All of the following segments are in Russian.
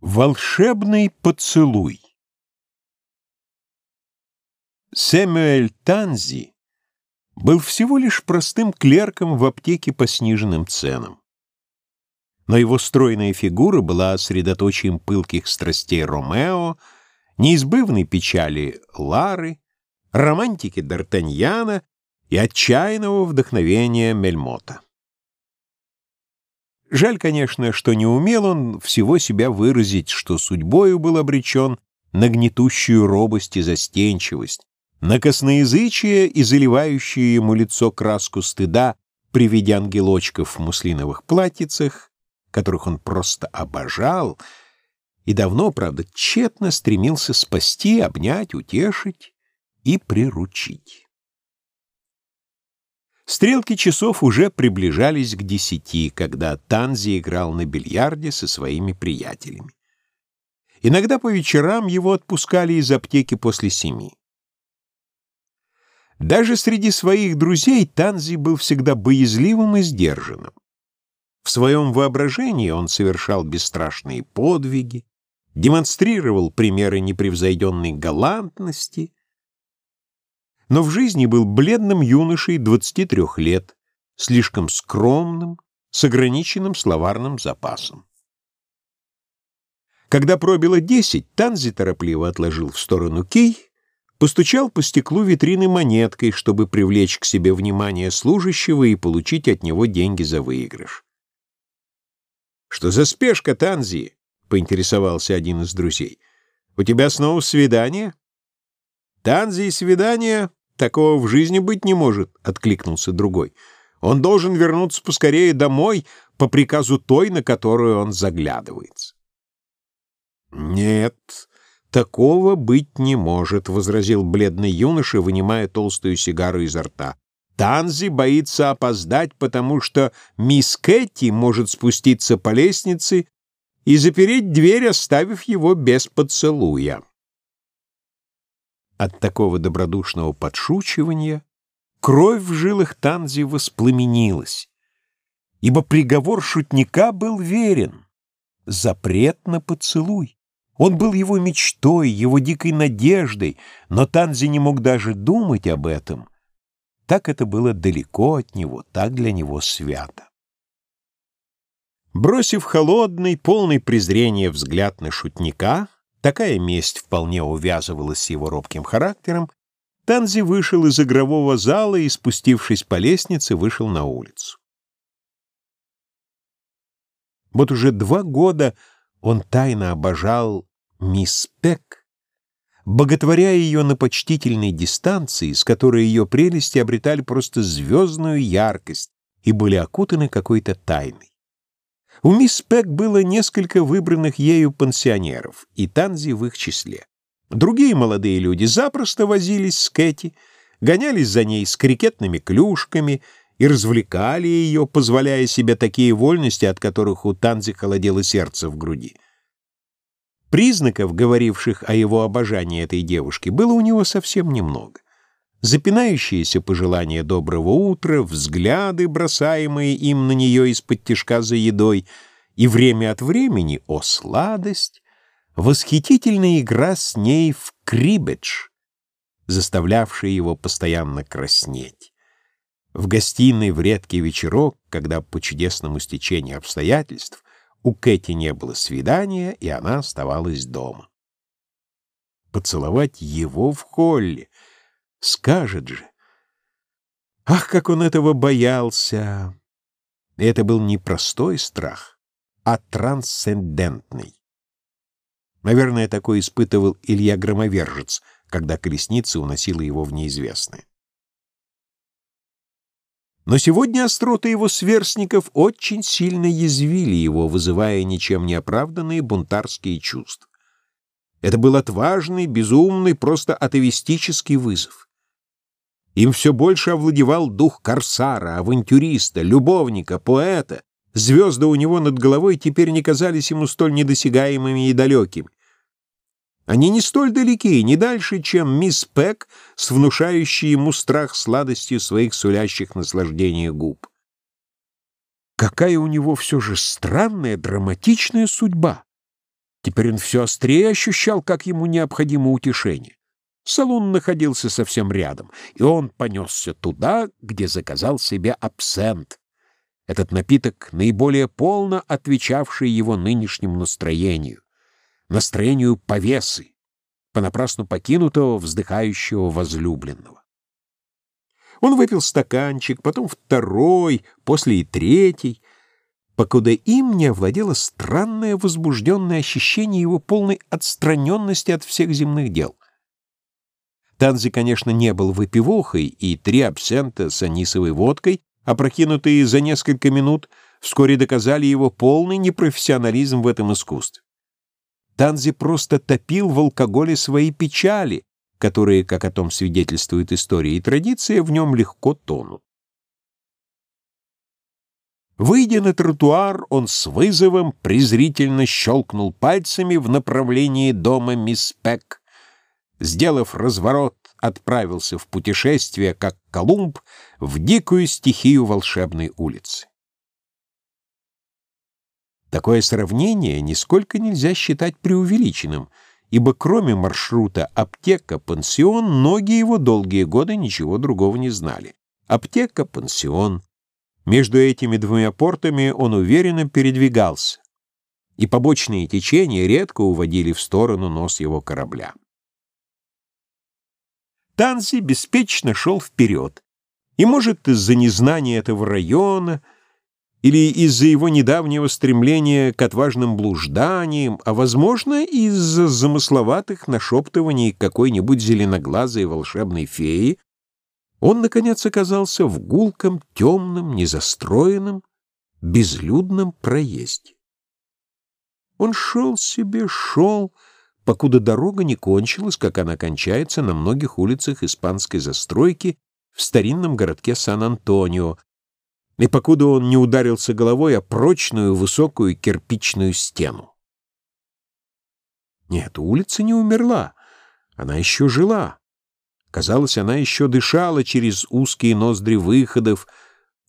Волшебный поцелуй Сэмюэль Танзи был всего лишь простым клерком в аптеке по сниженным ценам. Но его стройная фигура была средоточием пылких страстей Ромео, неизбывной печали Лары, романтики Д'Артаньяна и отчаянного вдохновения Мельмота. Жаль, конечно, что не умел он всего себя выразить, что судьбою был обречен на гнетущую робость и застенчивость, на косноязычие и заливающее ему лицо краску стыда при виде ангелочков в муслиновых платьицах, которых он просто обожал, и давно, правда, тщетно стремился спасти, обнять, утешить и приручить. Стрелки часов уже приближались к десяти, когда Танзи играл на бильярде со своими приятелями. Иногда по вечерам его отпускали из аптеки после семи. Даже среди своих друзей Танзи был всегда боязливым и сдержанным. В своем воображении он совершал бесстрашные подвиги, демонстрировал примеры непревзойденной галантности, но в жизни был бледным юношей 23 лет, слишком скромным, с ограниченным словарным запасом. Когда пробило десять, Танзи торопливо отложил в сторону кей, постучал по стеклу витрины монеткой, чтобы привлечь к себе внимание служащего и получить от него деньги за выигрыш. «Что за спешка, Танзи?» — поинтересовался один из друзей. «У тебя снова свидание?» «Танзи и свидание Такого в жизни быть не может, — откликнулся другой. Он должен вернуться поскорее домой по приказу той, на которую он заглядывается. Нет, такого быть не может, — возразил бледный юноша, вынимая толстую сигару изо рта. Танзи боится опоздать, потому что мисс Кэти может спуститься по лестнице и запереть дверь, оставив его без поцелуя. От такого добродушного подшучивания кровь в жилах Танзи воспламенилась, ибо приговор шутника был верен. Запрет на поцелуй. Он был его мечтой, его дикой надеждой, но Танзи не мог даже думать об этом. Так это было далеко от него, так для него свято. Бросив холодный, полный презрения взгляд на шутника, Такая месть вполне увязывалась с его робким характером. Танзи вышел из игрового зала и, спустившись по лестнице, вышел на улицу. Вот уже два года он тайно обожал мисс Пек, боготворя ее на почтительной дистанции, с которой ее прелести обретали просто звездную яркость и были окутаны какой-то тайной. У мисс Пек было несколько выбранных ею пансионеров, и Танзи в их числе. Другие молодые люди запросто возились с Кэти, гонялись за ней с крикетными клюшками и развлекали ее, позволяя себе такие вольности, от которых у Танзи холодело сердце в груди. Признаков, говоривших о его обожании этой девушки, было у него совсем немного запинающиеся пожелания доброго утра, взгляды, бросаемые им на нее из-под тишка за едой, и время от времени, о сладость, восхитительная игра с ней в крибедж, заставлявшая его постоянно краснеть. В гостиной в редкий вечерок, когда по чудесному стечению обстоятельств у Кэти не было свидания, и она оставалась дома. Поцеловать его в холле — Скажет же. Ах, как он этого боялся! Это был не простой страх, а трансцендентный. Наверное, такой испытывал Илья Громовержец, когда колесница уносила его в неизвестное. Но сегодня остроты его сверстников очень сильно язвили его, вызывая ничем не оправданные бунтарские чувства. Это был отважный, безумный, просто атовистический вызов. Им все больше овладевал дух корсара, авантюриста, любовника, поэта. Звезды у него над головой теперь не казались ему столь недосягаемыми и далекими. Они не столь далеки, не дальше, чем мисс Пэк с внушающей ему страх сладостью своих сулящих наслаждения губ. Какая у него все же странная, драматичная судьба! Теперь он все острее ощущал, как ему необходимо утешение. Салон находился совсем рядом, и он понесся туда, где заказал себе абсент. Этот напиток наиболее полно отвечавший его нынешнему настроению, настроению повесы, понапрасну покинутого, вздыхающего возлюбленного. Он выпил стаканчик, потом второй, после и третий, покуда им не овладело странное возбужденное ощущение его полной отстраненности от всех земных дел. Танзи, конечно, не был выпивохой, и три абсента с анисовой водкой, опрокинутые за несколько минут, вскоре доказали его полный непрофессионализм в этом искусстве. Танзи просто топил в алкоголе свои печали, которые, как о том свидетельствует история и традиция, в нем легко тонут. Выйдя на тротуар, он с вызовом презрительно щелкнул пальцами в направлении дома мисс Пек. Сделав разворот, отправился в путешествие, как Колумб, в дикую стихию волшебной улицы. Такое сравнение нисколько нельзя считать преувеличенным — ибо кроме маршрута аптека-пансион, многие его долгие годы ничего другого не знали. Аптека-пансион. Между этими двумя портами он уверенно передвигался, и побочные течения редко уводили в сторону нос его корабля. Танзи беспечно шел вперед, и, может, из-за незнания этого района — или из-за его недавнего стремления к отважным блужданиям, а, возможно, из-за замысловатых нашептываний какой-нибудь зеленоглазой волшебной феи, он, наконец, оказался в гулком, темном, незастроенном, безлюдном проезде. Он шел себе, шел, покуда дорога не кончилась, как она кончается на многих улицах испанской застройки в старинном городке Сан-Антонио, и покуда он не ударился головой о прочную высокую кирпичную стену. Нет, улица не умерла, она еще жила. Казалось, она еще дышала через узкие ноздри выходов,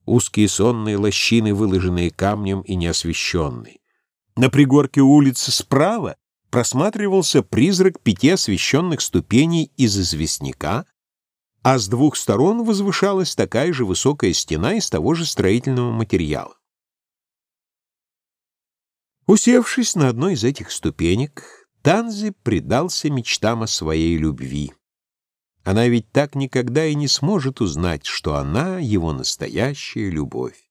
узкие сонные лощины, выложенные камнем и неосвещенные. На пригорке улицы справа просматривался призрак пяти освещенных ступеней из известняка, а с двух сторон возвышалась такая же высокая стена из того же строительного материала. Усевшись на одной из этих ступенек, Танзи предался мечтам о своей любви. Она ведь так никогда и не сможет узнать, что она — его настоящая любовь.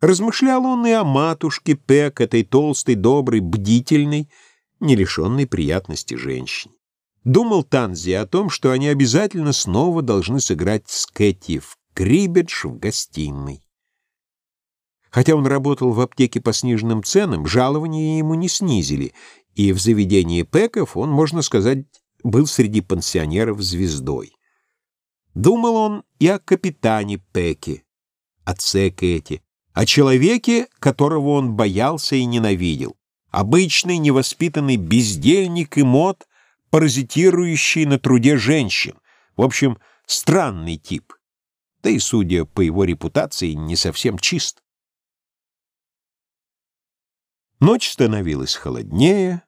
Размышлял он и о матушке Пек, этой толстой, доброй, бдительной, не лишенной приятности женщине. Думал Танзи о том, что они обязательно снова должны сыграть с Кэти в крибедж в гостиной. Хотя он работал в аптеке по сниженным ценам, жалования ему не снизили, и в заведении Пеков он, можно сказать, был среди пансионеров звездой. Думал он и о капитане Пеке, отце Кэти, о человеке, которого он боялся и ненавидел. Обычный невоспитанный бездельник и мод, паразитирующий на труде женщин. В общем, странный тип. Да и, судя по его репутации, не совсем чист. Ночь становилась холоднее,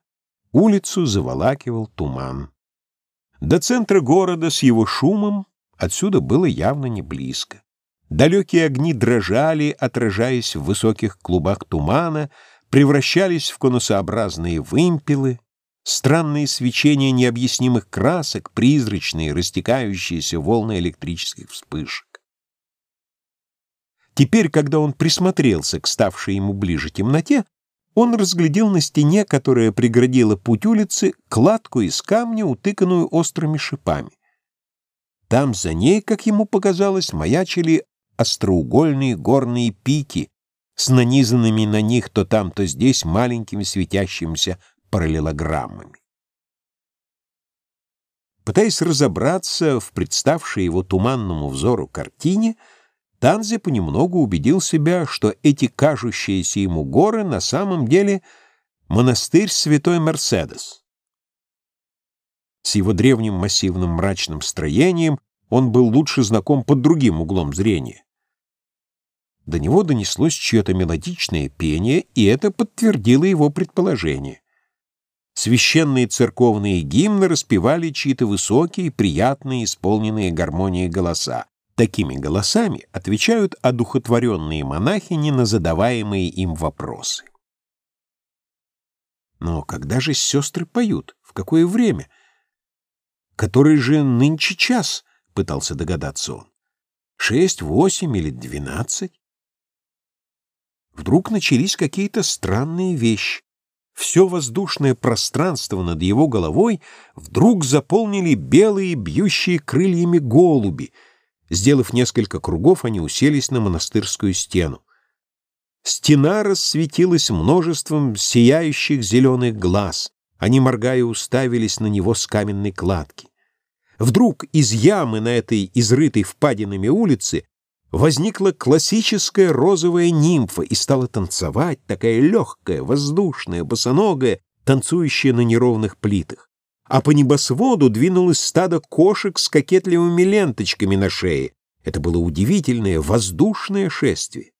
улицу заволакивал туман. До центра города с его шумом отсюда было явно не близко. Далекие огни дрожали, отражаясь в высоких клубах тумана, превращались в конусообразные вымпелы, Странные свечения необъяснимых красок, призрачные, растекающиеся волны электрических вспышек. Теперь, когда он присмотрелся к ставшей ему ближе темноте, он разглядел на стене, которая преградила путь улицы, кладку из камня, утыканную острыми шипами. Там за ней, как ему показалось, маячили остроугольные горные пики с нанизанными на них то там, то здесь маленькими светящимися параллелограммами. Пытаясь разобраться в представшей его туманному взору картине, Танзе понемногу убедил себя, что эти кажущиеся ему горы на самом деле монастырь Святой Мерседес. С его древним массивным мрачным строением он был лучше знаком под другим углом зрения. До него донеслось чье-то мелодичное пение, и это подтвердило его предположение. Священные церковные гимны распевали чьи-то высокие, приятные, исполненные гармонии голоса. Такими голосами отвечают одухотворенные монахини на задаваемые им вопросы. Но когда же сестры поют? В какое время? Который же нынче час? Пытался догадаться он. Шесть, восемь или двенадцать? Вдруг начались какие-то странные вещи. Все воздушное пространство над его головой вдруг заполнили белые, бьющие крыльями голуби. Сделав несколько кругов, они уселись на монастырскую стену. Стена рассветилась множеством сияющих зеленых глаз. Они, моргая, уставились на него с каменной кладки. Вдруг из ямы на этой изрытой впадинами улице возникла классическая розовая нимфа и стала танцевать, такая легкая, воздушная, босоногая, танцующая на неровных плитах. А по небосводу двинулось стадо кошек с кокетливыми ленточками на шее. Это было удивительное воздушное шествие.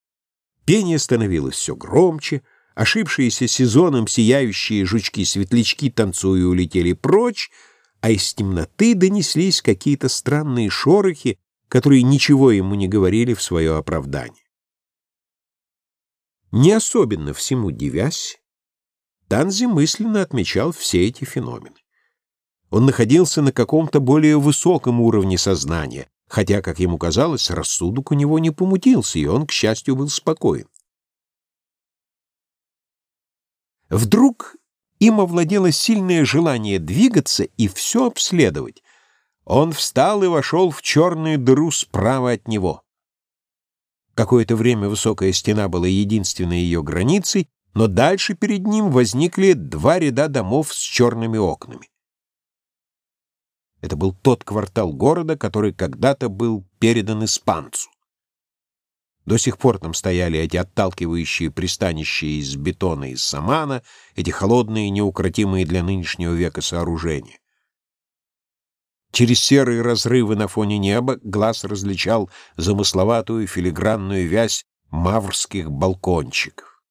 Пение становилось все громче, ошибшиеся сезоном сияющие жучки-светлячки танцуя улетели прочь, а из темноты донеслись какие-то странные шорохи, которые ничего ему не говорили в свое оправдание. Не особенно всему дивясь, Танзи мысленно отмечал все эти феномены. Он находился на каком-то более высоком уровне сознания, хотя, как ему казалось, рассудок у него не помутился, и он, к счастью, был спокоен. Вдруг им овладело сильное желание двигаться и все обследовать, он встал и вошел в черную дыру справа от него. Какое-то время высокая стена была единственной ее границей, но дальше перед ним возникли два ряда домов с черными окнами. Это был тот квартал города, который когда-то был передан испанцу. До сих пор там стояли эти отталкивающие пристанища из бетона и самана, эти холодные, неукротимые для нынешнего века сооружения. Через серые разрывы на фоне неба глаз различал замысловатую филигранную вязь маврских балкончиков.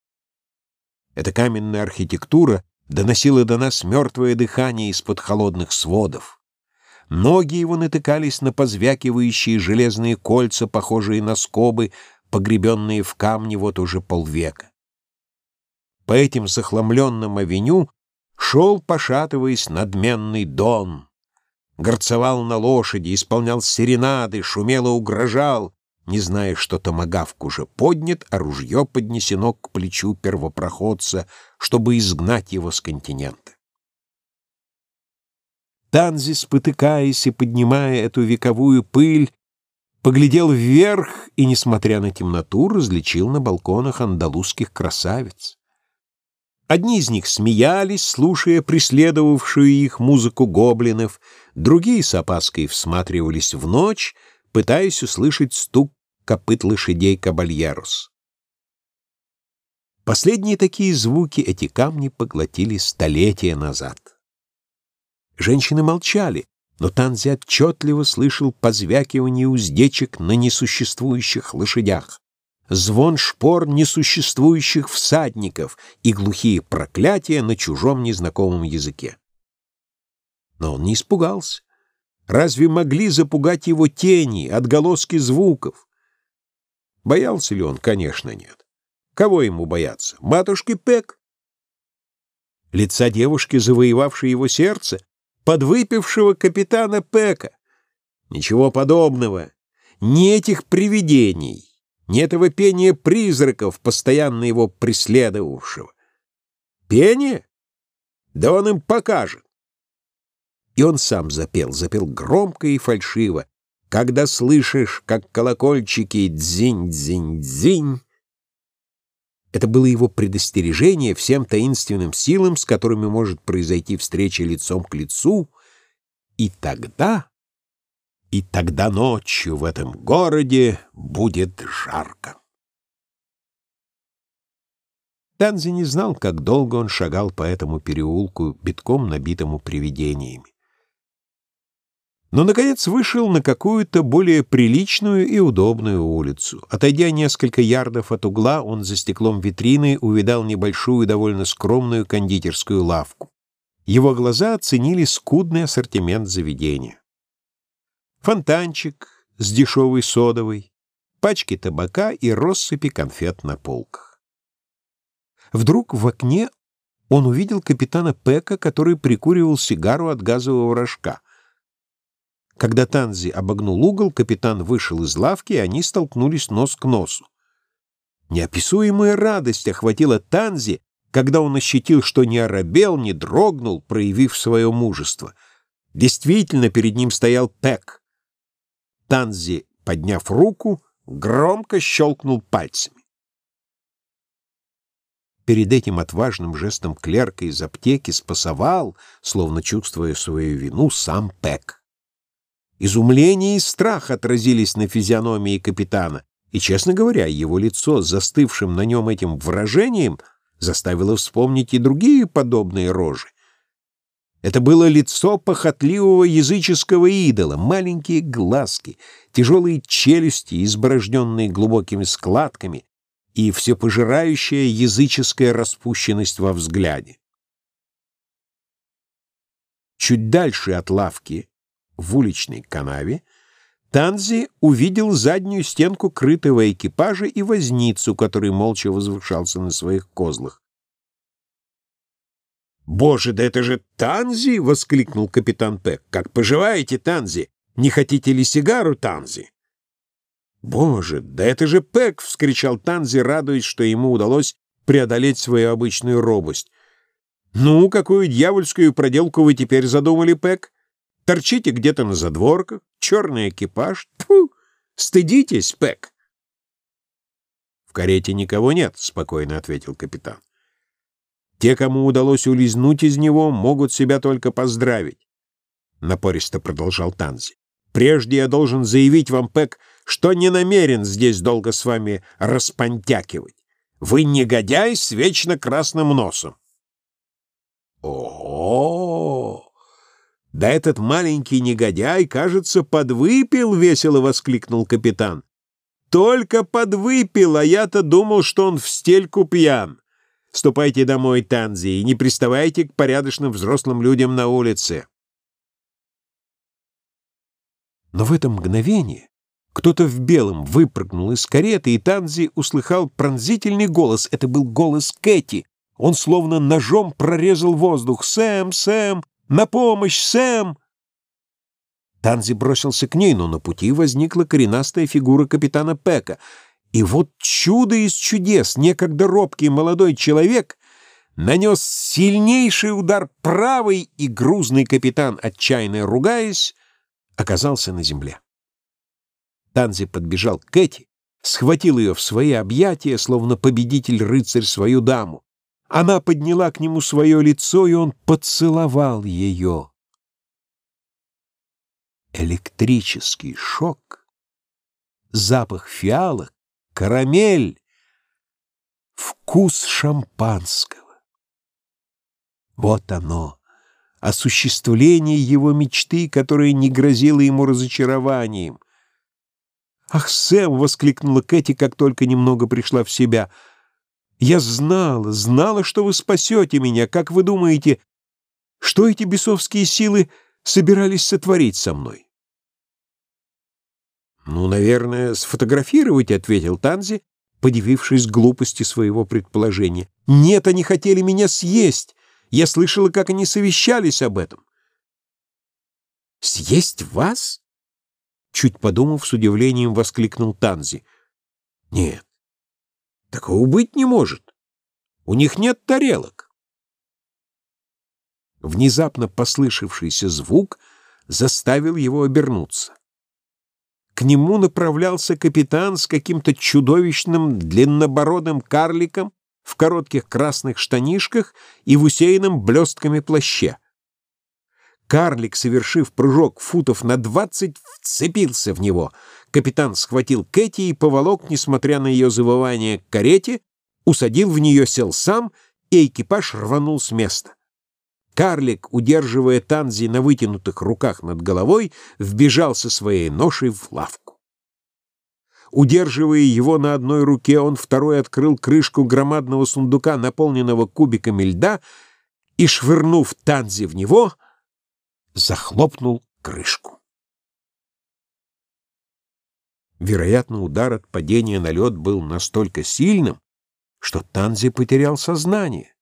Эта каменная архитектура доносила до нас мертвое дыхание из-под холодных сводов. Ноги его натыкались на позвякивающие железные кольца, похожие на скобы, погребенные в камне вот уже полвека. По этим захламленным авеню шел, пошатываясь, надменный Дон — горцевал на лошади, исполнял серенады, шумело угрожал, не зная, что томагавк уже поднят, а ружье поднесено к плечу первопроходца, чтобы изгнать его с континента. Танзи, спотыкаясь и поднимая эту вековую пыль, поглядел вверх и, несмотря на темноту, различил на балконах андалузских красавиц. Одни из них смеялись, слушая преследовавшую их музыку гоблинов, другие с опаской всматривались в ночь, пытаясь услышать стук копыт лошадей кабальярус. Последние такие звуки эти камни поглотили столетия назад. Женщины молчали, но Танзи отчетливо слышал позвякивание уздечек на несуществующих лошадях звон шпор несуществующих всадников и глухие проклятия на чужом незнакомом языке. Но он не испугался. Разве могли запугать его тени, отголоски звуков? Боялся ли он? Конечно, нет. Кого ему бояться? Матушки Пек? Лица девушки, завоевавшей его сердце, подвыпившего капитана Пека. Ничего подобного. Ни этих привидений ни этого пения призраков, постоянно его преследовавшего. Пение? Да он им покажет. И он сам запел, запел громко и фальшиво, когда слышишь, как колокольчики дзинь-дзинь-дзинь. Это было его предостережение всем таинственным силам, с которыми может произойти встреча лицом к лицу, и тогда... И тогда ночью в этом городе будет жарко. Танзи не знал, как долго он шагал по этому переулку, битком набитому привидениями. Но, наконец, вышел на какую-то более приличную и удобную улицу. Отойдя несколько ярдов от угла, он за стеклом витрины увидал небольшую, довольно скромную кондитерскую лавку. его глаза оценили скудный ассортимент заведения. Фонтанчик с дешевой содовой, пачки табака и россыпи конфет на полках. Вдруг в окне он увидел капитана Пека, который прикуривал сигару от газового рожка. Когда Танзи обогнул угол, капитан вышел из лавки, и они столкнулись нос к носу. Неописуемая радость охватила Танзи, когда он ощутил, что не оробел, не дрогнул, проявив свое мужество. Действительно, перед ним стоял Пек. Танзи, подняв руку, громко щелкнул пальцами. Перед этим отважным жестом клерка из аптеки спасовал, словно чувствуя свою вину, сам Пек. Изумление и страх отразились на физиономии капитана. И, честно говоря, его лицо застывшим на нем этим выражением заставило вспомнить и другие подобные рожи. Это было лицо похотливого языческого идола, маленькие глазки, тяжелые челюсти, изборожденные глубокими складками, и всепожирающая языческая распущенность во взгляде. Чуть дальше от лавки, в уличной канаве, Танзи увидел заднюю стенку крытого экипажа и возницу, который молча возвышался на своих козлах. «Боже, да это же Танзи!» — воскликнул капитан Пек. «Как поживаете, Танзи? Не хотите ли сигару, Танзи?» «Боже, да это же Пек!» — вскричал Танзи, радуясь, что ему удалось преодолеть свою обычную робость. «Ну, какую дьявольскую проделку вы теперь задумали, Пек? Торчите где-то на задворках, черный экипаж. Тьфу! Стыдитесь, Пэк!» «В карете никого нет», — спокойно ответил капитан. «Те, кому удалось улизнуть из него, могут себя только поздравить», — напористо продолжал Танзи. «Прежде я должен заявить вам, Пэк, что не намерен здесь долго с вами распонтякивать. Вы негодяй с вечно красным носом». «О-о-о!» «Да этот маленький негодяй, кажется, подвыпил!» — весело воскликнул капитан. «Только подвыпил, а я-то думал, что он в стельку пьян. Ступайте домой, Танзи, и не приставайте к порядочным взрослым людям на улице». Но в это мгновение кто-то в белом выпрыгнул из кареты, и Танзи услыхал пронзительный голос. Это был голос Кэти. Он словно ножом прорезал воздух. «Сэм, Сэм, на помощь, Сэм!» Танзи бросился к ней, но на пути возникла коренастая фигура капитана Пека. И вот чудо из чудес, некогда робкий молодой человек нанес сильнейший удар правой, и грузный капитан, отчаянно ругаясь, оказался на земле. Танзи подбежал к Кэти, схватил ее в свои объятия, словно победитель-рыцарь свою даму. Она подняла к нему свое лицо, и он поцеловал ее. Электрический шок, запах фиалок, карамель, вкус шампанского. Вот оно, осуществление его мечты, которая не грозила ему разочарованием. «Ах, Сэм!» — воскликнула Кэти, как только немного пришла в себя — я знала, знала, что вы спасете меня. Как вы думаете, что эти бесовские силы собирались сотворить со мной? «Ну, наверное, сфотографировать», — ответил Танзи, подивившись глупости своего предположения. «Нет, они хотели меня съесть. Я слышала, как они совещались об этом». «Съесть вас?» Чуть подумав, с удивлением воскликнул Танзи. «Нет, Такого быть не может. У них нет тарелок. Внезапно послышавшийся звук заставил его обернуться. К нему направлялся капитан с каким-то чудовищным длиннобородым карликом в коротких красных штанишках и в усеянном блестками плаще. Карлик, совершив прыжок футов на двадцать, вцепился в него — Капитан схватил Кэти и поволок, несмотря на ее завывание, к карете, усадил в нее, сел сам, и экипаж рванул с места. Карлик, удерживая Танзи на вытянутых руках над головой, вбежал со своей ношей в лавку. Удерживая его на одной руке, он второй открыл крышку громадного сундука, наполненного кубиками льда, и, швырнув Танзи в него, захлопнул крышку. Вероятно, удар от падения на лед был настолько сильным, что Танзи потерял сознание.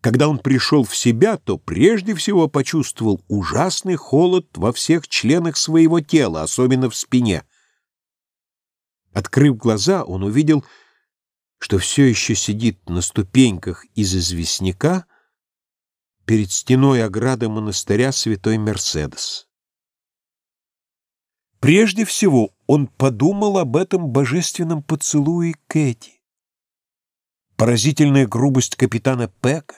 Когда он пришел в себя, то прежде всего почувствовал ужасный холод во всех членах своего тела, особенно в спине. Открыв глаза, он увидел, что все еще сидит на ступеньках из известняка перед стеной ограды монастыря святой Мерседес. Прежде всего он подумал об этом божественном поцелуе Кэти. Поразительная грубость капитана Пека,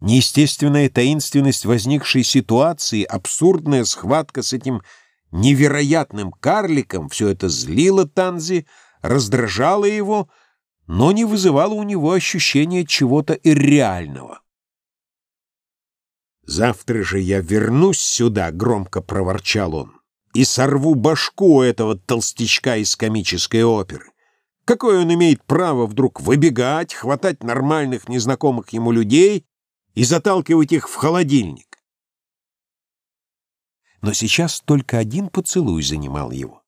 неестественная таинственность возникшей ситуации, абсурдная схватка с этим невероятным карликом — все это злило Танзи, раздражало его, но не вызывало у него ощущения чего-то ирреального. «Завтра же я вернусь сюда», — громко проворчал он и сорву башку этого толстячка из комической оперы. Какое он имеет право вдруг выбегать, хватать нормальных незнакомых ему людей и заталкивать их в холодильник? Но сейчас только один поцелуй занимал его.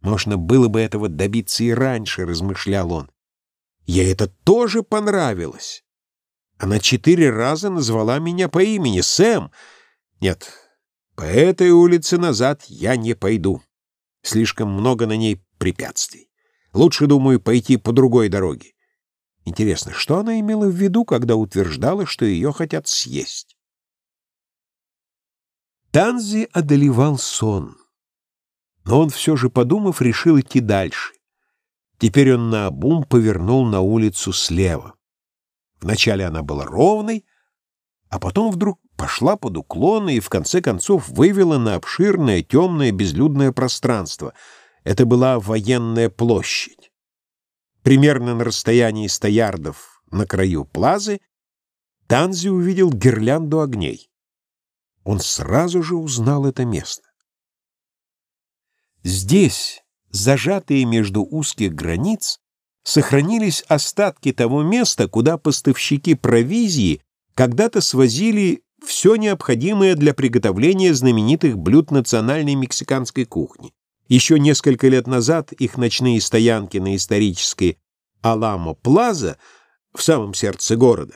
Можно было бы этого добиться и раньше, размышлял он. Ей это тоже понравилось. Она четыре раза назвала меня по имени Сэм. Нет, по этой улице назад я не пойду. Слишком много на ней препятствий. Лучше, думаю, пойти по другой дороге. Интересно, что она имела в виду, когда утверждала, что ее хотят съесть? Танзи одолевал сон. Но он все же, подумав, решил идти дальше. Теперь он наобум повернул на улицу слева. Вначале она была ровной, а потом вдруг пошла под уклон и в конце концов вывела на обширное, темное, безлюдное пространство. Это была военная площадь. Примерно на расстоянии ста ярдов на краю плазы Танзи увидел гирлянду огней. Он сразу же узнал это место. Здесь, зажатые между узких границ, сохранились остатки того места, куда поставщики провизии когда-то свозили все необходимое для приготовления знаменитых блюд национальной мексиканской кухни. Еще несколько лет назад их ночные стоянки на исторической Аламо-Плаза в самом сердце города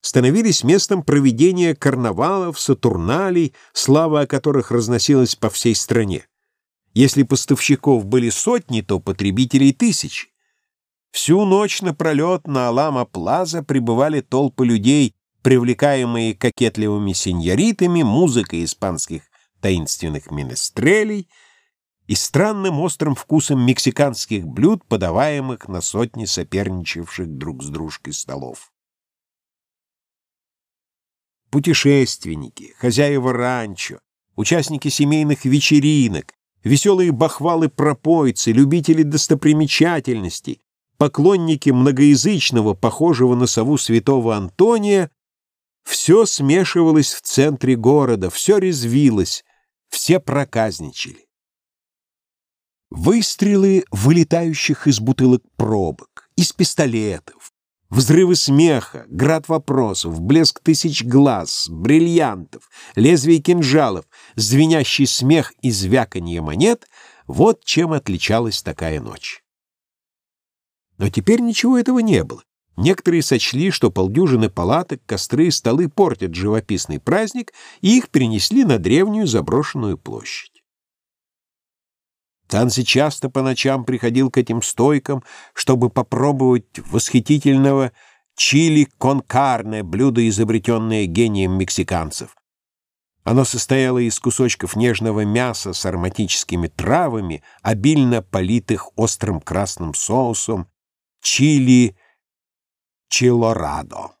становились местом проведения карнавалов, сатурналей, слава о которых разносилась по всей стране. Если поставщиков были сотни, то потребителей тысячи. Всю ночь напролет на Алама-Плаза пребывали толпы людей, привлекаемые кокетливыми сеньоритами, музыкой испанских таинственных менестрелей и странным острым вкусом мексиканских блюд, подаваемых на сотни соперничавших друг с дружкой столов. Путешественники, хозяева ранчо, участники семейных вечеринок, веселые бахвалы-пропойцы, любители достопримечательностей, поклонники многоязычного, похожего на сову святого Антония, все смешивалось в центре города, все резвилось, все проказничали. Выстрелы вылетающих из бутылок пробок, из пистолетов, взрывы смеха, град вопросов, блеск тысяч глаз, бриллиантов, лезвий кинжалов, звенящий смех и звяканье монет — вот чем отличалась такая ночь. Но теперь ничего этого не было. Некоторые сочли, что полдюжины палаток, костры и столы портят живописный праздник, и их перенесли на древнюю заброшенную площадь. Танси часто по ночам приходил к этим стойкам, чтобы попробовать восхитительного чили конкарне, блюдо, изобретенное гением мексиканцев. Оно состояло из кусочков нежного мяса с ароматическими травами, обильно политых острым красным соусом, чили Чилорадо.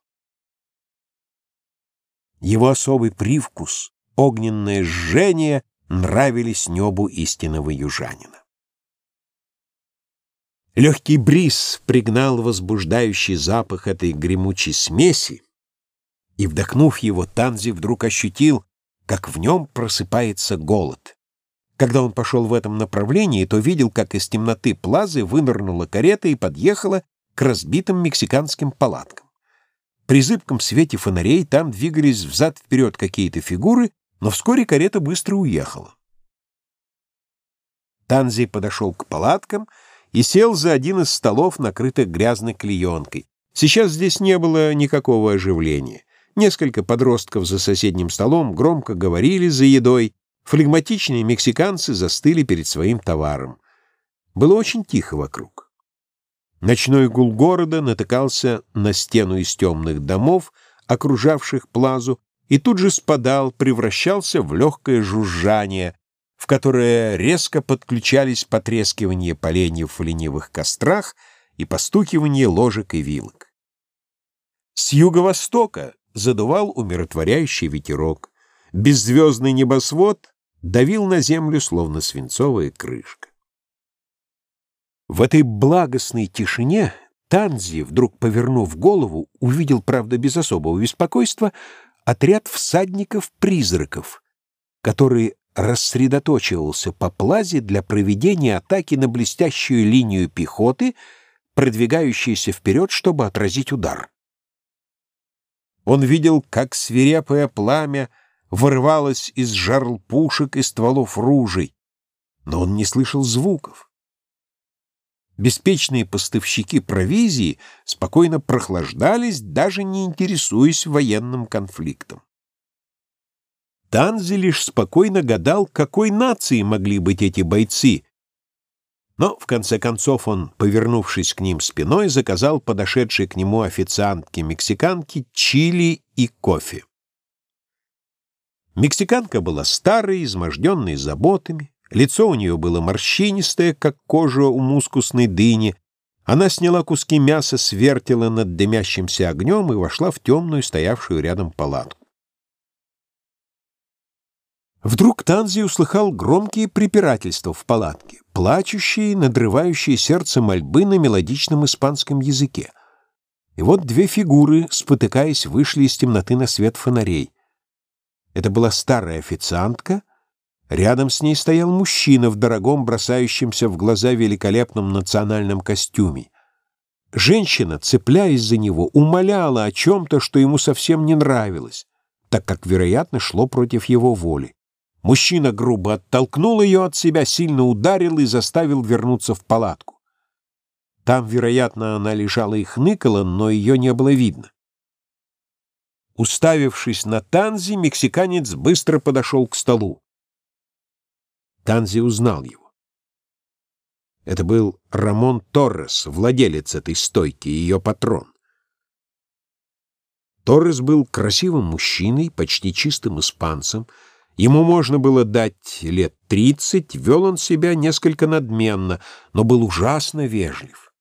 Его особый привкус, огненное жжение нравились небу истинного южанина. Легкий бриз пригнал возбуждающий запах этой гремучей смеси, и, вдохнув его, Танзи вдруг ощутил, как в нем просыпается голод. Когда он пошел в этом направлении, то видел, как из темноты плазы вынырнула карета и подъехала к разбитым мексиканским палаткам. При зыбком свете фонарей там двигались взад-вперед какие-то фигуры, но вскоре карета быстро уехала. Танзи подошел к палаткам и сел за один из столов, накрытых грязной клеенкой. Сейчас здесь не было никакого оживления. Несколько подростков за соседним столом громко говорили за едой, флегматичные мексиканцы застыли перед своим товаром. Было очень тихо вокруг. Ночной гул города натыкался на стену из темных домов, окружавших плазу, и тут же спадал, превращался в легкое жужжание, в которое резко подключались потрескивание поленьев в ленивых кострах и постукивание ложек и вилок. С юго-востока задувал умиротворяющий ветерок. Беззвездный небосвод давил на землю, словно свинцовая крышка. В этой благостной тишине Танзи, вдруг повернув голову, увидел, правда, без особого беспокойства, отряд всадников-призраков, который рассредоточивался по плазе для проведения атаки на блестящую линию пехоты, продвигающейся вперед, чтобы отразить удар. Он видел, как свирепое пламя вырывалось из жарл пушек и стволов ружей, но он не слышал звуков. Беспечные поставщики провизии спокойно прохлаждались, даже не интересуясь военным конфликтом. Танзи лишь спокойно гадал, какой нации могли быть эти бойцы. Но, в конце концов, он, повернувшись к ним спиной, заказал подошедшей к нему официантке-мексиканке чили и кофе. Мексиканка была старой, изможденной заботами, лицо у нее было морщинистое, как кожа у мускусной дыни, она сняла куски мяса с над дымящимся огнем и вошла в темную, стоявшую рядом палатку. Вдруг Танзи услыхал громкие препирательства в палатке, плачущие, надрывающие сердце мольбы на мелодичном испанском языке. И вот две фигуры, спотыкаясь, вышли из темноты на свет фонарей. Это была старая официантка, рядом с ней стоял мужчина в дорогом, бросающемся в глаза великолепном национальном костюме. Женщина, цепляясь за него, умоляла о чем-то, что ему совсем не нравилось, так как, вероятно, шло против его воли. Мужчина грубо оттолкнул ее от себя, сильно ударил и заставил вернуться в палатку. Там, вероятно, она лежала и хныкала, но ее не было видно. Уставившись на Танзи, мексиканец быстро подошел к столу. Танзи узнал его. Это был Рамон Торрес, владелец этой стойки, ее патрон. Торрес был красивым мужчиной, почти чистым испанцем, Ему можно было дать лет тридцать, вел он себя несколько надменно, но был ужасно вежлив.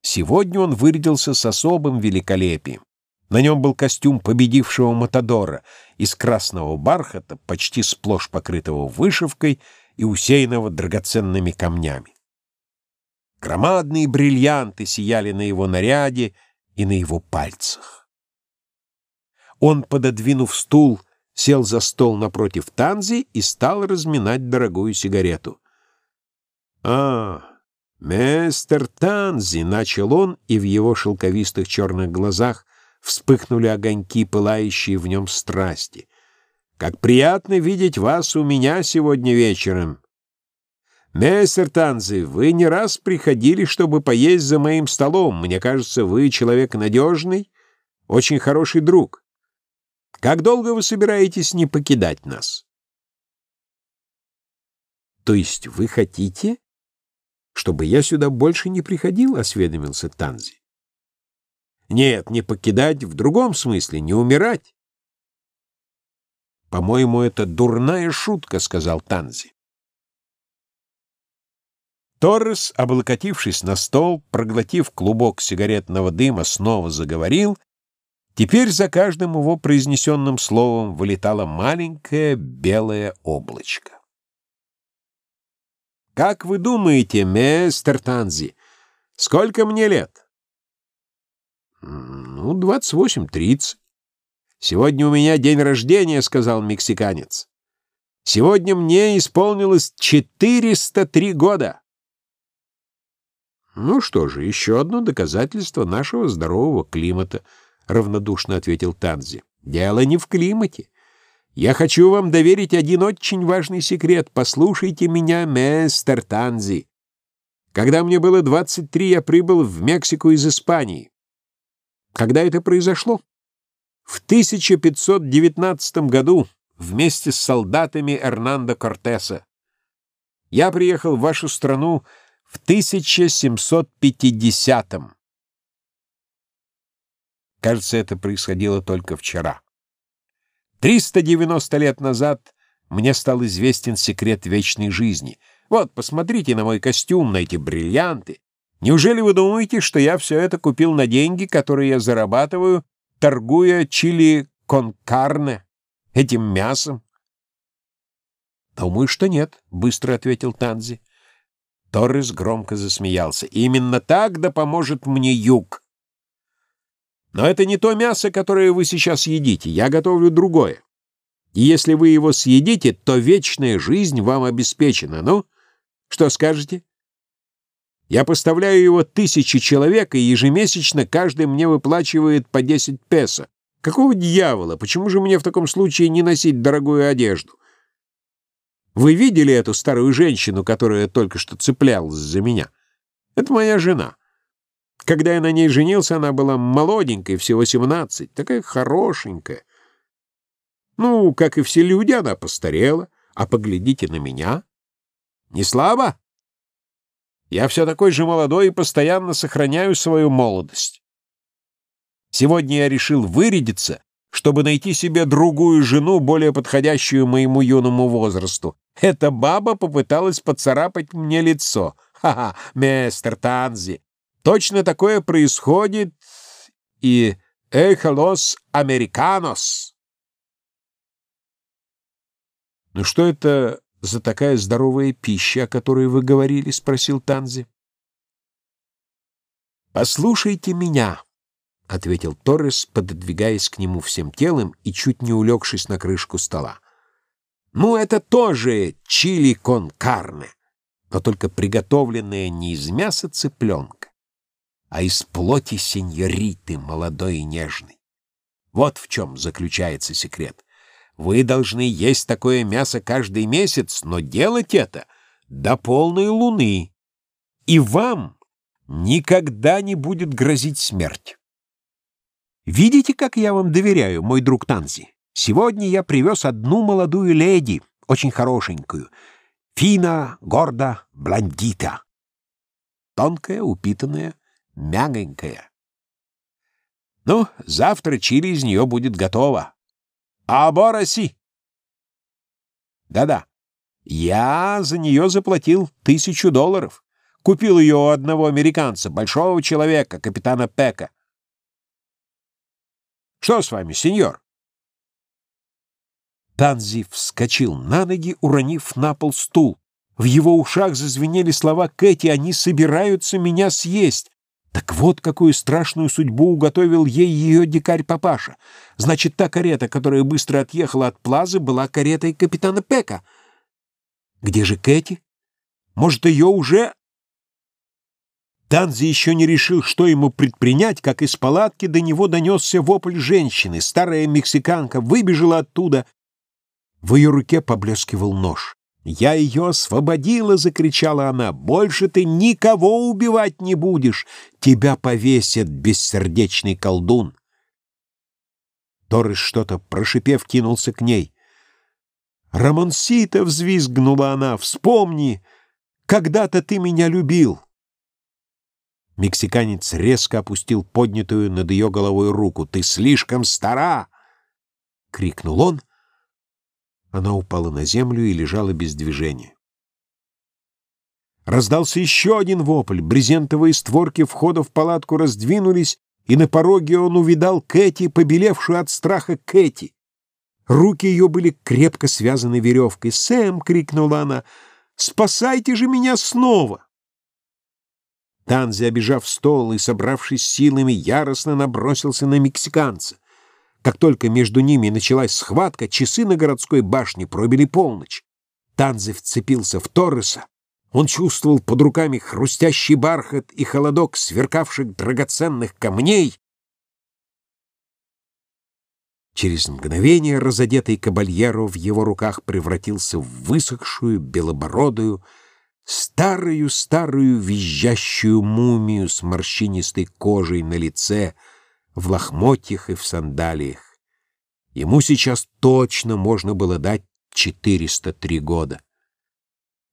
Сегодня он вырядился с особым великолепием. На нем был костюм победившего Матадора из красного бархата, почти сплошь покрытого вышивкой и усеянного драгоценными камнями. Громадные бриллианты сияли на его наряде и на его пальцах. Он, пододвинув стул, сел за стол напротив Танзи и стал разминать дорогую сигарету. «А, мистер Танзи!» — начал он, и в его шелковистых черных глазах вспыхнули огоньки, пылающие в нем страсти. «Как приятно видеть вас у меня сегодня вечером!» «Мистер Танзи, вы не раз приходили, чтобы поесть за моим столом. Мне кажется, вы человек надежный, очень хороший друг». Как долго вы собираетесь не покидать нас? То есть вы хотите, чтобы я сюда больше не приходил, осведомился Танзи. Нет, не покидать в другом смысле, не умирать. По-моему, это дурная шутка, сказал Танзи. Торрес, облокотившись на стол, проглотив клубок сигаретного дыма, снова заговорил Теперь за каждым его произнесенным словом вылетало маленькое белое облачко. «Как вы думаете, мистер Танзи, сколько мне лет?» «Ну, двадцать восемь-тридцать». «Сегодня у меня день рождения», — сказал мексиканец. «Сегодня мне исполнилось четыреста три года». «Ну что же, еще одно доказательство нашего здорового климата», — равнодушно ответил Танзи. «Дело не в климате. Я хочу вам доверить один очень важный секрет. Послушайте меня, мистер Танзи. Когда мне было 23, я прибыл в Мексику из Испании. Когда это произошло? В 1519 году вместе с солдатами Эрнандо Кортеса. Я приехал в вашу страну в 1750 -м. Кажется, это происходило только вчера. 390 лет назад мне стал известен секрет вечной жизни. Вот, посмотрите на мой костюм, на эти бриллианты. Неужели вы думаете, что я все это купил на деньги, которые я зарабатываю, торгуя чили конкарне, этим мясом? «Думаю, что нет», — быстро ответил Танзи. Торрес громко засмеялся. «Именно так да поможет мне юг. Но это не то мясо, которое вы сейчас едите. Я готовлю другое. И если вы его съедите, то вечная жизнь вам обеспечена. Ну, что скажете?» Я поставляю его тысячи человек, и ежемесячно каждый мне выплачивает по 10 песо. Какого дьявола? Почему же мне в таком случае не носить дорогую одежду? Вы видели эту старую женщину, которая только что цеплялась за меня? Это моя жена. Когда я на ней женился, она была молоденькой, всего 17, такая хорошенькая. Ну, как и все люди, она постарела. А поглядите на меня. Не слабо? Я все такой же молодой и постоянно сохраняю свою молодость. Сегодня я решил вырядиться, чтобы найти себе другую жену, более подходящую моему юному возрасту. Эта баба попыталась поцарапать мне лицо. Ха-ха, мистер Танзи. Точно такое происходит и «Эхолос американос». Ну что это за такая здоровая пища, о которой вы говорили?» — спросил Танзи. «Послушайте меня», — ответил Торрес, пододвигаясь к нему всем телом и чуть не улегшись на крышку стола. «Ну, это тоже чили кон карне, но только приготовленное не из мяса цыпленка, а из плоти сеньориты, молодой и нежной. Вот в чем заключается секрет. Вы должны есть такое мясо каждый месяц, но делать это до полной луны. И вам никогда не будет грозить смерть. Видите, как я вам доверяю, мой друг Танзи? Сегодня я привез одну молодую леди, очень хорошенькую. Фина, горда, блондита. Тонкая, упитанная, мягенькая. Ну, завтра чили из нее будет готово. Абораси. Да-да, я за нее заплатил тысячу долларов. Купил ее у одного американца, большого человека, капитана Пека. Что с вами, сеньор? Танзи вскочил на ноги, уронив на пол стул. В его ушах зазвенели слова Кэти «Они собираются меня съесть». Так вот, какую страшную судьбу уготовил ей ее дикарь-папаша. Значит, та карета, которая быстро отъехала от Плазы, была каретой капитана Пека. Где же Кэти? Может, ее уже... Танзи еще не решил, что ему предпринять, как из палатки до него донесся вопль женщины. Старая мексиканка выбежала оттуда. В ее руке поблескивал нож. «Я ее освободила!» — закричала она. «Больше ты никого убивать не будешь! Тебя повесит, бессердечный колдун!» Торрес что-то, прошипев, кинулся к ней. «Рамонсита!» — взвизгнула она. «Вспомни! Когда-то ты меня любил!» Мексиканец резко опустил поднятую над ее головой руку. «Ты слишком стара!» — крикнул он — она упала на землю и лежала без движения. Раздался еще один вопль. Брезентовые створки входа в палатку раздвинулись, и на пороге он увидал Кэти, побелевшую от страха Кэти. Руки ее были крепко связаны веревкой. «Сэм!» — крикнула она. «Спасайте же меня снова!» Танзи, обижав стол и, собравшись силами, яростно набросился на мексиканца. Как только между ними началась схватка, часы на городской башне пробили полночь. Танзи вцепился в Торреса. Он чувствовал под руками хрустящий бархат и холодок сверкавших драгоценных камней, Через мгновение разодетый кабальеро в его руках превратился в высохшую, белобородую, старую-старую визжащую мумию с морщинистой кожей на лице, в лохмотьях и в сандалиях. Ему сейчас точно можно было дать 403 года.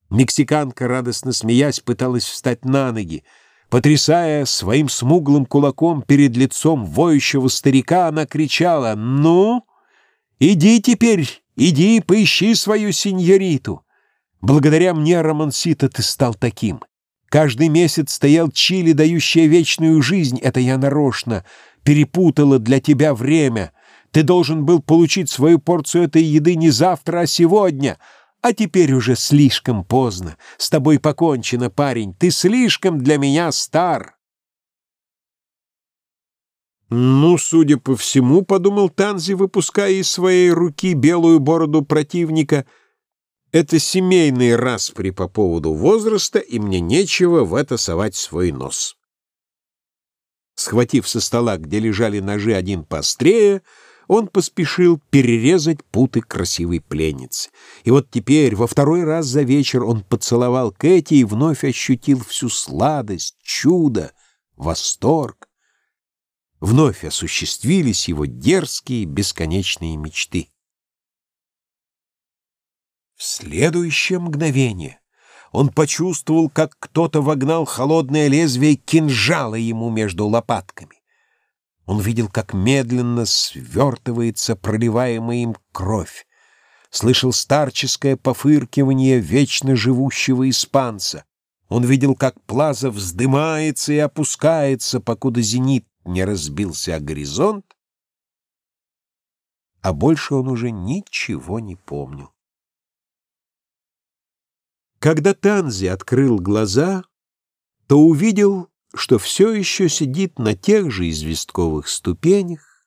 Мексиканка, радостно смеясь, пыталась встать на ноги. Потрясая своим смуглым кулаком перед лицом воющего старика, она кричала «Ну, иди теперь, иди, поищи свою сеньориту. Благодаря мне, Романсита, ты стал таким. Каждый месяц стоял чили, дающая вечную жизнь. Это я нарочно перепутала для тебя время. Ты должен был получить свою порцию этой еды не завтра, а сегодня». А теперь уже слишком поздно. С тобой покончено, парень. Ты слишком для меня стар. Ну, судя по всему, — подумал Танзи, выпуская из своей руки белую бороду противника, — это семейный распри по поводу возраста, и мне нечего в это совать свой нос. Схватив со стола, где лежали ножи один пострее, — он поспешил перерезать путы красивой пленницы. И вот теперь, во второй раз за вечер, он поцеловал Кэти и вновь ощутил всю сладость, чудо, восторг. Вновь осуществились его дерзкие, бесконечные мечты. В следующее мгновение он почувствовал, как кто-то вогнал холодное лезвие кинжала ему между лопатками. Он видел, как медленно свертывается проливаемая им кровь. Слышал старческое пофыркивание вечно живущего испанца. Он видел, как плаза вздымается и опускается, покуда зенит не разбился о горизонт, а больше он уже ничего не помнил. Когда Танзи открыл глаза, то увидел что все еще сидит на тех же известковых ступенях,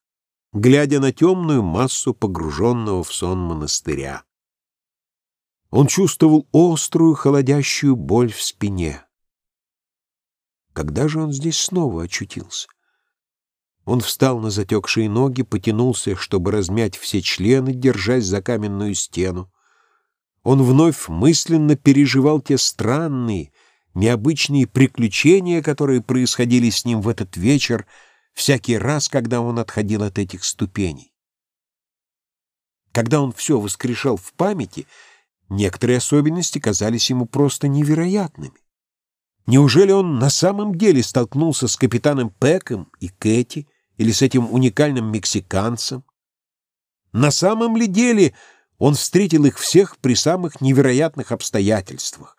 глядя на темную массу погруженного в сон монастыря. Он чувствовал острую холодящую боль в спине. Когда же он здесь снова очутился? Он встал на затекшие ноги, потянулся, чтобы размять все члены, держась за каменную стену. Он вновь мысленно переживал те странные, необычные приключения, которые происходили с ним в этот вечер всякий раз, когда он отходил от этих ступеней. Когда он все воскрешал в памяти, некоторые особенности казались ему просто невероятными. Неужели он на самом деле столкнулся с капитаном Пеком и Кэти или с этим уникальным мексиканцем? На самом ли деле он встретил их всех при самых невероятных обстоятельствах?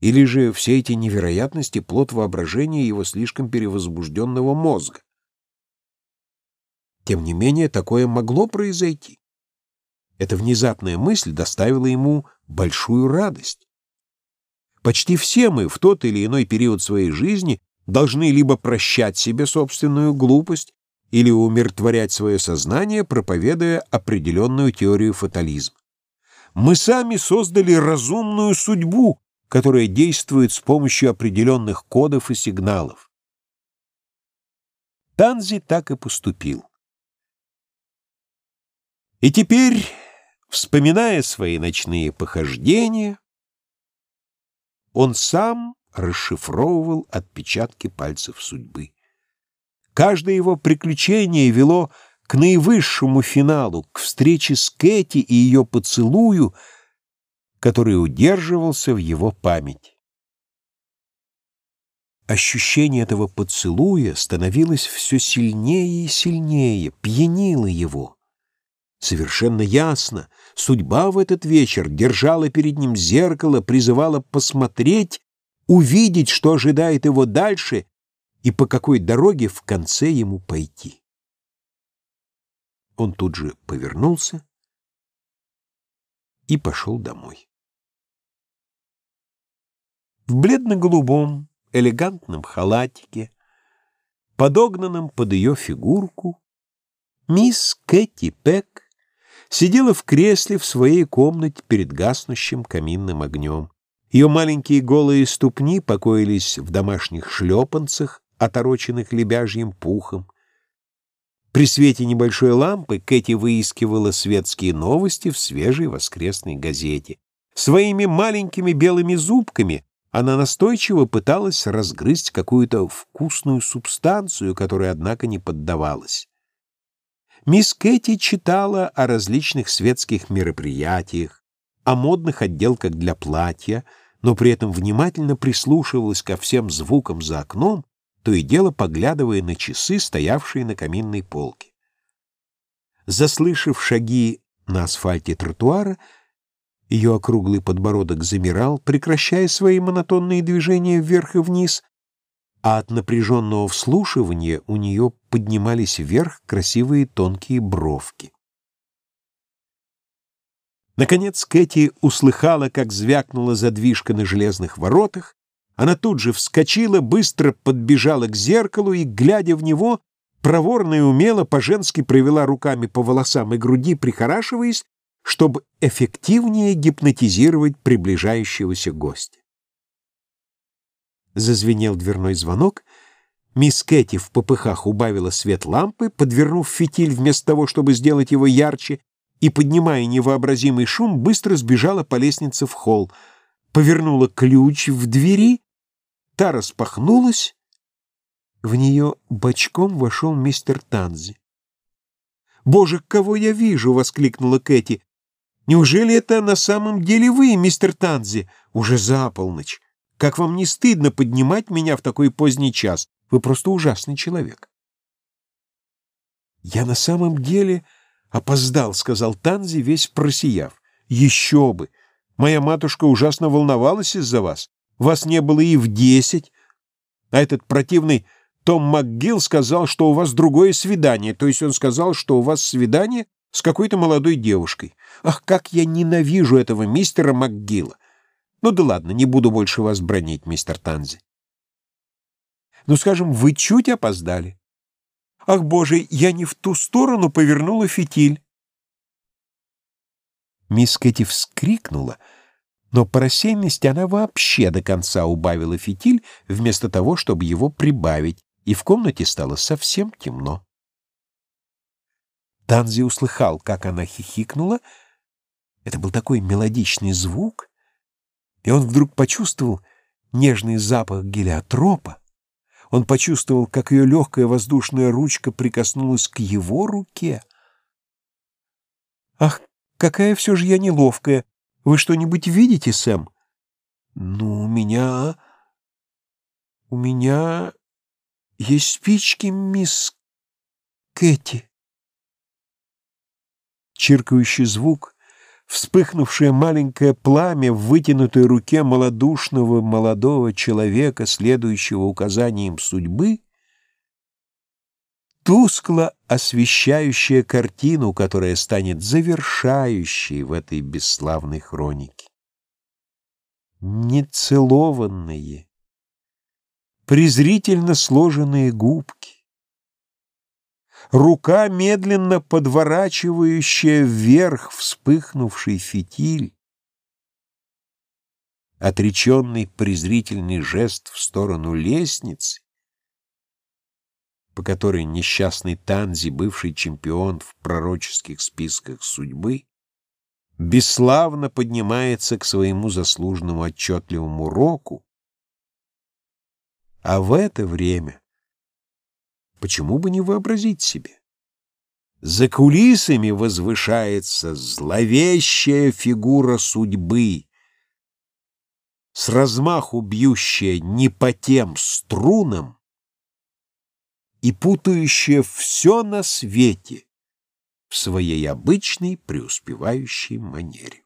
Или же все эти невероятности — плод воображения его слишком перевозбужденного мозга? Тем не менее, такое могло произойти. Эта внезапная мысль доставила ему большую радость. Почти все мы в тот или иной период своей жизни должны либо прощать себе собственную глупость, или умиротворять свое сознание, проповедуя определенную теорию фатализма. Мы сами создали разумную судьбу, которая действует с помощью определенных кодов и сигналов. Танзи так и поступил. И теперь, вспоминая свои ночные похождения, он сам расшифровывал отпечатки пальцев судьбы. Каждое его приключение вело к наивысшему финалу, к встрече с Кэти и ее поцелую — который удерживался в его память. Ощущение этого поцелуя становилось все сильнее и сильнее, пьянило его. Совершенно ясно, судьба в этот вечер держала перед ним зеркало, призывала посмотреть, увидеть, что ожидает его дальше и по какой дороге в конце ему пойти. Он тут же повернулся и пошел домой. В бледно-голубом, элегантном халатике, подогнанном под ее фигурку, мисс Кэти Пек сидела в кресле в своей комнате перед гаснущим каминным огнем. Ее маленькие голые ступни покоились в домашних шлепанцах, отороченных лебяжьим пухом. При свете небольшой лампы Кэти выискивала светские новости в свежей воскресной газете. Своими маленькими белыми зубками она настойчиво пыталась разгрызть какую-то вкусную субстанцию, которая, однако, не поддавалась. Мисс Кэти читала о различных светских мероприятиях, о модных отделках для платья, но при этом внимательно прислушивалась ко всем звукам за окном, то и дело поглядывая на часы, стоявшие на каминной полке. Заслышав шаги на асфальте тротуара, ее округлый подбородок замирал, прекращая свои монотонные движения вверх и вниз, а от напряженного вслушивания у нее поднимались вверх красивые тонкие бровки. Наконец Кэти услыхала, как звякнула задвижка на железных воротах. Она тут же вскочила, быстро подбежала к зеркалу и, глядя в него, проворно и умело по-женски провела руками по волосам и груди, прихорашиваясь, чтобы эффективнее гипнотизировать приближающегося гостя. Зазвенел дверной звонок. Мисс Кэти в попыхах убавила свет лампы, подвернув фитиль вместо того, чтобы сделать его ярче, и, поднимая невообразимый шум, быстро сбежала по лестнице в холл, повернула ключ в двери, та распахнулась, в нее бочком вошел мистер Танзи. «Боже, кого я вижу!» — воскликнула Кэти. «Неужели это на самом деле вы, мистер Танзи? Уже за полночь. Как вам не стыдно поднимать меня в такой поздний час? Вы просто ужасный человек». «Я на самом деле опоздал», — сказал Танзи, весь просияв. «Еще бы! Моя матушка ужасно волновалась из-за вас. Вас не было и в десять. А этот противный Том МакГилл сказал, что у вас другое свидание. То есть он сказал, что у вас свидание с какой-то молодой девушкой. Ах, как я ненавижу этого мистера МакГилла! Ну да ладно, не буду больше вас бронить, мистер Танзи. Ну, скажем, вы чуть опоздали. Ах, боже, я не в ту сторону повернула фитиль. Мисс Кэти вскрикнула, но по рассеянности она вообще до конца убавила фитиль, вместо того, чтобы его прибавить, и в комнате стало совсем темно. Танзи услыхал, как она хихикнула. Это был такой мелодичный звук, и он вдруг почувствовал нежный запах гелиотропа. Он почувствовал, как ее легкая воздушная ручка прикоснулась к его руке. «Ах, какая все же я неловкая! Вы что-нибудь видите, Сэм?» «Ну, у меня... у меня есть спички, мисс Кэти». Чиркающий звук вспыхнувшее маленькое пламя в вытянутой руке малодушного молодого человека, следующего указаниям судьбы, тускло освещающая картину, которая станет завершающей в этой бесславной хронике. Нецелованные, презрительно сложенные губки, рука, медленно подворачивающая вверх вспыхнувший фитиль, отреченный презрительный жест в сторону лестницы, по которой несчастный Танзи, бывший чемпион в пророческих списках судьбы, бесславно поднимается к своему заслуженному отчетливому року, а в это время Почему бы не вообразить себе? За кулисами возвышается зловещая фигура судьбы, с размаху бьющая не по тем струнам и путающая все на свете в своей обычной преуспевающей манере.